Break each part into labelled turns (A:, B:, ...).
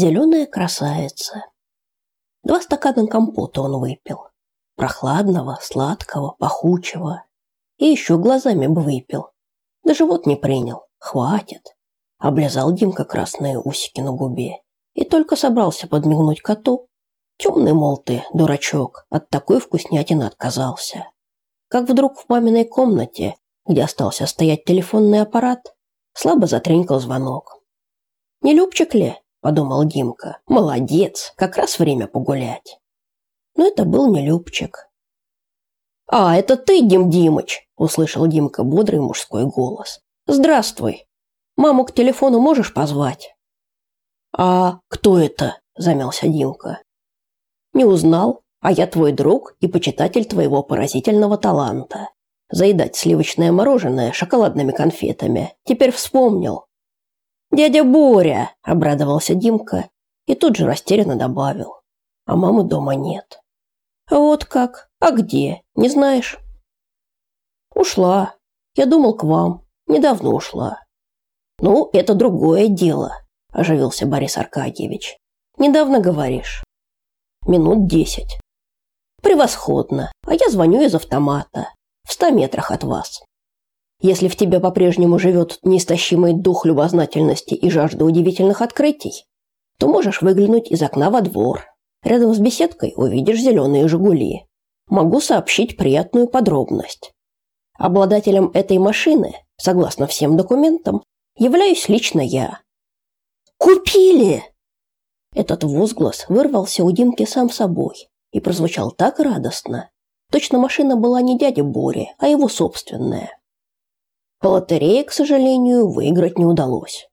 A: Зеленая красавица. Два стакана компота он выпил. Прохладного, сладкого, пахучего. И еще глазами бы выпил. Да живот не принял. Хватит. Облизал Димка красные усики на губе. И только собрался подмигнуть коту. Темный, мол, ты, дурачок, от такой вкуснятины отказался. Как вдруг в маминой комнате, где остался стоять телефонный аппарат, слабо затренькал звонок. «Не Любчик ли?» – подумал Димка. «Молодец, как раз время погулять». Но это был не Любчик. «А, это ты, Дим Димыч!» – услышал Димка бодрый мужской голос. «Здравствуй! Маму к телефону можешь позвать?» «А кто это?» – замялся Димка. «Не узнал, а я твой друг и почитатель твоего поразительного таланта заедать сливочное мороженое шоколадными конфетами. Теперь вспомнил. «Дядя Боря!» – обрадовался Димка и тут же растерянно добавил. «А мамы дома нет». «Вот как? А где? Не знаешь?» «Ушла. Я думал к вам. Недавно ушла». «Ну, это другое дело», – оживился Борис Аркадьевич. «Недавно говоришь?» «Минут десять». «Превосходно. А я звоню из автомата в ста метрах от вас. Если в тебе по-прежнему живет неистощимый дух любознательности и жажда удивительных открытий, то можешь выглянуть из окна во двор. Рядом с беседкой увидишь зеленые «Жигули». Могу сообщить приятную подробность. Обладателем этой машины, согласно всем документам, являюсь лично я. «Купили!» Этот возглас вырвался у Димки сам собой и прозвучал так радостно, Точно машина была не дяди Бори, а его собственная. По лотерее, к сожалению, выиграть не удалось.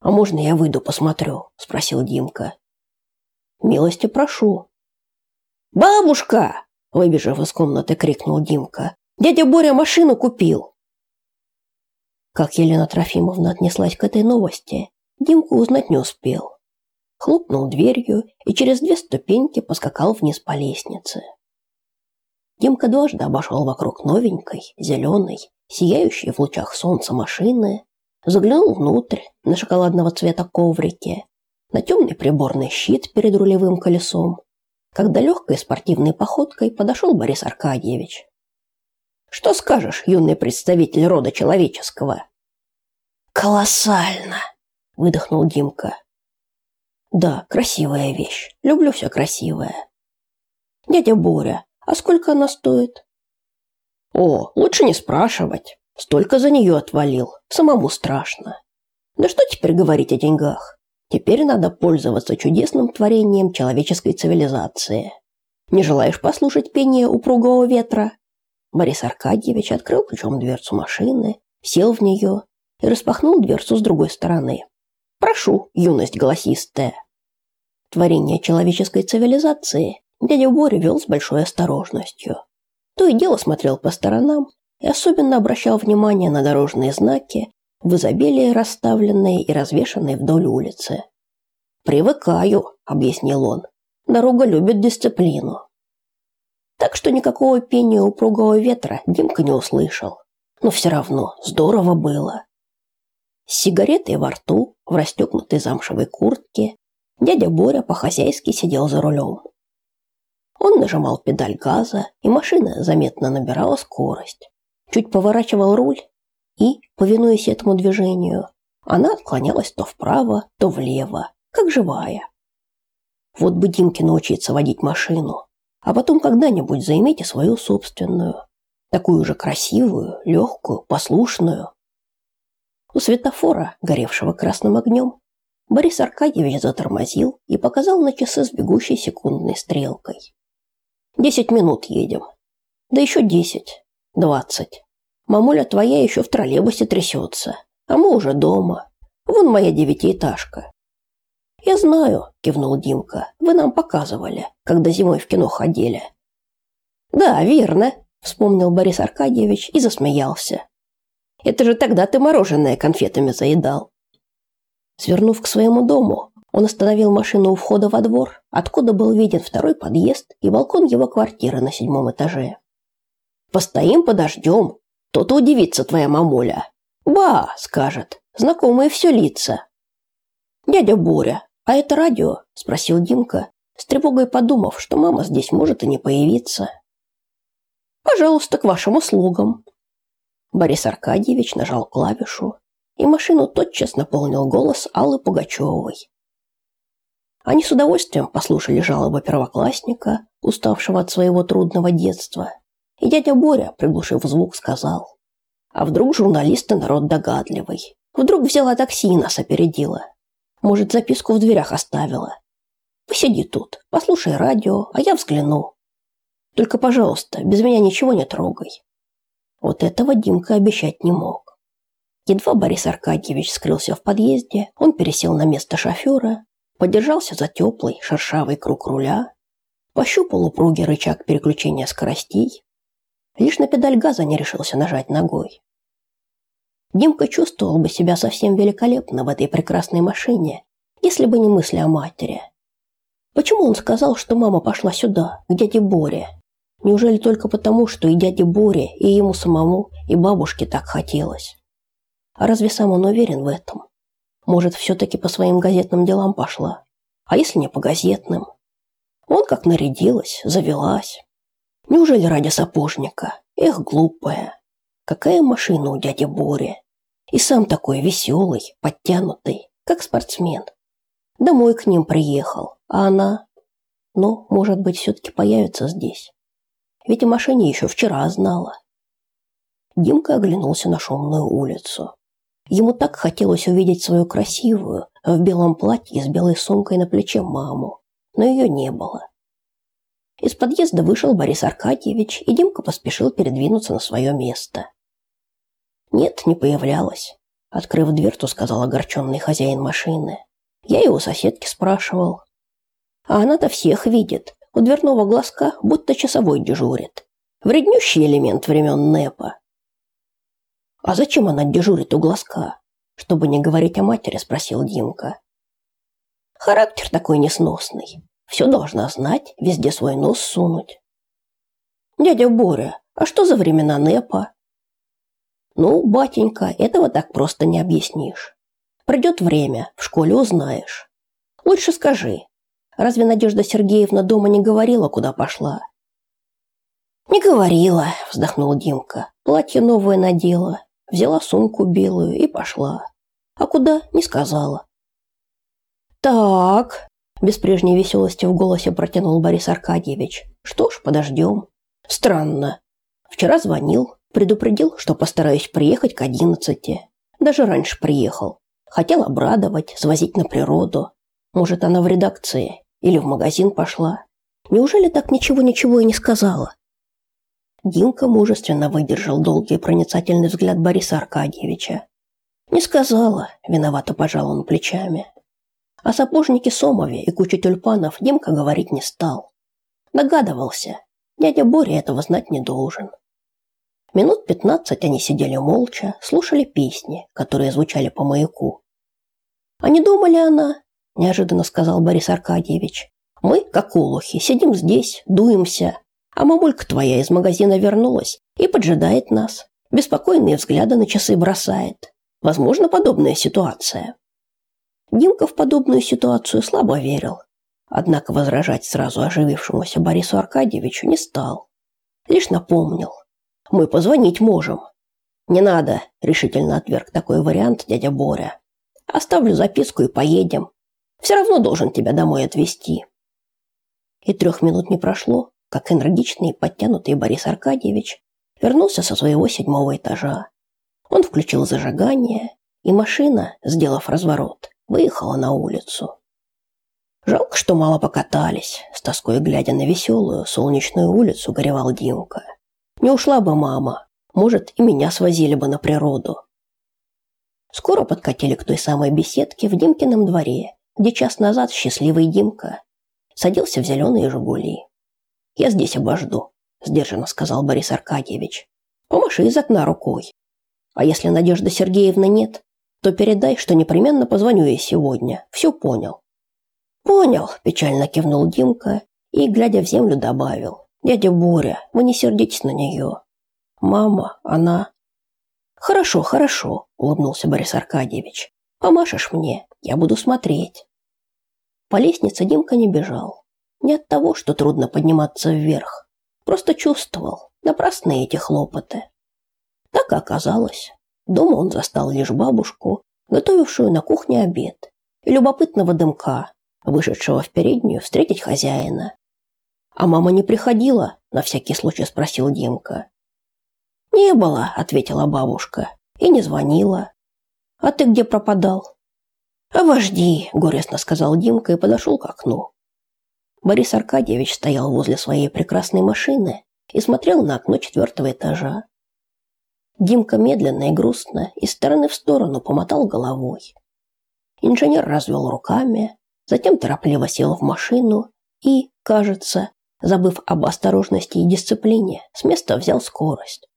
A: «А можно я выйду посмотрю?» – спросил Димка. «Милости прошу». «Бабушка!» – выбежав из комнаты, крикнул Димка. «Дядя Боря машину купил!» Как Елена Трофимовна отнеслась к этой новости, Димка узнать не успел. Хлопнул дверью и через две ступеньки поскакал вниз по лестнице. Димка дважды обошел вокруг новенькой, зеленой, сияющей в лучах солнца машины, заглянул внутрь на шоколадного цвета коврике, на темный приборный щит перед рулевым колесом, когда легкой спортивной походкой подошел Борис Аркадьевич. «Что скажешь, юный представитель рода человеческого?»
B: «Колоссально!» – выдохнул Димка.
A: «Да, красивая вещь. Люблю все красивое». «Дядя Боря, а сколько она стоит? О, лучше не спрашивать. Столько за нее отвалил. Самому страшно. Да что теперь говорить о деньгах? Теперь надо пользоваться чудесным творением человеческой цивилизации. Не желаешь послушать пение упругого ветра? Борис Аркадьевич открыл ключом дверцу машины, сел в нее и распахнул дверцу с другой стороны. Прошу, юность голосистая. Творение человеческой цивилизации Дядя Боря вел с большой осторожностью. То и дело смотрел по сторонам и особенно обращал внимание на дорожные знаки, в изобилии расставленные и развешанные вдоль улицы. «Привыкаю», — объяснил он. «Дорога любит дисциплину». Так что никакого пения упругого ветра Димка не услышал. Но все равно здорово было. С сигаретой во рту, в расстегнутой замшевой куртке, дядя Боря по-хозяйски сидел за рулем. Он нажимал педаль газа, и машина заметно набирала скорость. Чуть поворачивал руль, и, повинуясь этому движению, она отклонялась то вправо, то влево, как живая. Вот бы Димке научиться водить машину, а потом когда-нибудь займите свою собственную, такую же красивую, легкую, послушную. У светофора, горевшего красным огнем, Борис Аркадьевич затормозил и показал на часы с бегущей секундной стрелкой. Десять минут едем. Да еще десять. Двадцать. Мамуля твоя еще в троллейбусе трясется, а мы уже дома. Вон моя девятиэтажка. Я знаю, кивнул Димка. Вы нам показывали, когда зимой в кино ходили. Да, верно, вспомнил Борис Аркадьевич и засмеялся. Это же тогда ты мороженое конфетами заедал. Свернув к своему дому, он остановил машину у входа во двор, откуда был виден второй подъезд и балкон его квартиры на седьмом этаже. «Постоим, подождем. То-то удивится твоя мамуля. Ба!» – скажет. Знакомые все лица. «Дядя Боря, «А это радио?» – спросил Димка, с тревогой подумав, что мама здесь может и не появиться. «Пожалуйста, к вашим услугам». Борис Аркадьевич нажал клавишу, и машину тотчас наполнил голос Аллы Пугачевой. Они с удовольствием послушали жалобы первоклассника, уставшего от своего трудного детства, и дядя Боря, приглушив звук, сказал, «А вдруг журналисты народ догадливый? Вдруг взяла такси и нас опередила? Может, записку в дверях оставила? Посиди тут, послушай радио, а я взгляну. Только, пожалуйста, без меня ничего не трогай». Вот этого Димка обещать не мог. Едва Борис Аркадьевич скрылся в подъезде, он пересел на место шофера подержался за теплый шершавый круг руля, пощупал упругий рычаг переключения скоростей, лишь на педаль газа не решился нажать ногой. Димка чувствовал бы себя совсем великолепно в этой прекрасной машине, если бы не мысли о матери. Почему он сказал, что мама пошла сюда, к дяде Боре? Неужели только потому, что и дяде Боре, и ему самому, и бабушке так хотелось? А разве сам он уверен в этом? Может, все-таки по своим газетным делам пошла. А если не по газетным? Он как нарядилась, завелась. Неужели ради сапожника? Эх, глупая. Какая машина у дяди Бори. И сам такой веселый, подтянутый, как спортсмен. Домой к ним приехал, а она... Ну, может быть, все-таки появится здесь. Ведь о машине еще вчера знала. Димка оглянулся на шумную улицу. Ему так хотелось увидеть свою красивую, в белом платье с белой сумкой на плече маму, но ее не было. Из подъезда вышел Борис Аркадьевич, и Димка поспешил передвинуться на свое место. Нет, не появлялась. Открыв дверцу, сказал огорченный хозяин машины. Я его соседки спрашивал. А она-то всех видит. У дверного глазка будто часовой дежурит. Вреднющий элемент времен НЭПа. А зачем она дежурит у глазка? Чтобы не говорить о матери, спросил Димка. Характер такой несносный. Все должна знать, везде свой нос сунуть. Дядя Боря, а что за времена НЭПа? Ну, батенька, этого так просто не объяснишь. Придет время, в школе узнаешь. Лучше скажи, разве Надежда Сергеевна дома не говорила, куда пошла? Не говорила, вздохнул Димка. Платье новое надела, взяла сумку белую и пошла. А куда, не сказала. «Так», – без прежней веселости в голосе протянул Борис Аркадьевич. «Что ж, подождем. Странно. Вчера звонил, предупредил, что постараюсь приехать к одиннадцати. Даже раньше приехал. Хотел обрадовать, свозить на природу. Может, она в редакции или в магазин пошла. Неужели так ничего-ничего и не сказала? Димка мужественно выдержал долгий проницательный взгляд Бориса Аркадьевича. «Не сказала», – виновато пожал он плечами. О сапожнике Сомове и куче тюльпанов Димка говорить не стал. Догадывался, дядя Боря этого знать не должен. Минут пятнадцать они сидели молча, слушали песни, которые звучали по маяку. «А не думали она?» – неожиданно сказал Борис Аркадьевич. «Мы, как олухи, сидим здесь, дуемся, а мамулька твоя из магазина вернулась и поджидает нас. Беспокойные взгляды на часы бросает. Возможно, подобная ситуация. Димка в подобную ситуацию слабо верил. Однако возражать сразу оживившемуся Борису Аркадьевичу не стал. Лишь напомнил. «Мы позвонить можем». «Не надо», – решительно отверг такой вариант дядя Боря. «Оставлю записку и поедем. Все равно должен тебя домой отвезти». И трех минут не прошло, как энергичный и подтянутый Борис Аркадьевич вернулся со своего седьмого этажа. Он включил зажигание, и машина, сделав разворот, выехала на улицу. Жалко, что мало покатались, с тоской глядя на веселую солнечную улицу, горевал Димка. Не ушла бы мама, может, и меня свозили бы на природу. Скоро подкатили к той самой беседке в Димкином дворе, где час назад счастливый Димка садился в зеленые «Жигули». Я здесь обожду, сдержанно сказал Борис Аркадьевич. Помаши из окна рукой. А если Надежды Сергеевны нет, то передай, что непременно позвоню ей сегодня. Все понял. Понял, печально кивнул Димка и, глядя в землю, добавил. Дядя Боря, вы не сердитесь на нее. Мама, она... Хорошо, хорошо, улыбнулся Борис Аркадьевич. Помашешь мне, я буду смотреть. По лестнице Димка не бежал. Не от того, что трудно подниматься вверх. Просто чувствовал, напрасные эти хлопоты. Так и оказалось. Дома он застал лишь бабушку, готовившую на кухне обед, и любопытного дымка, вышедшего в переднюю встретить хозяина. «А мама не приходила?» – на всякий случай спросил Димка. «Не было», – ответила бабушка, – «и не звонила». «А ты где пропадал?» «А вожди», – горестно сказал Димка и подошел к окну. Борис Аркадьевич стоял возле своей прекрасной машины и смотрел на окно четвертого этажа. Димка медленно и грустно из стороны в сторону помотал головой. Инженер развел руками, затем торопливо сел в машину и, кажется, забыв об осторожности и дисциплине, с места взял скорость.